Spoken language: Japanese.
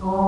お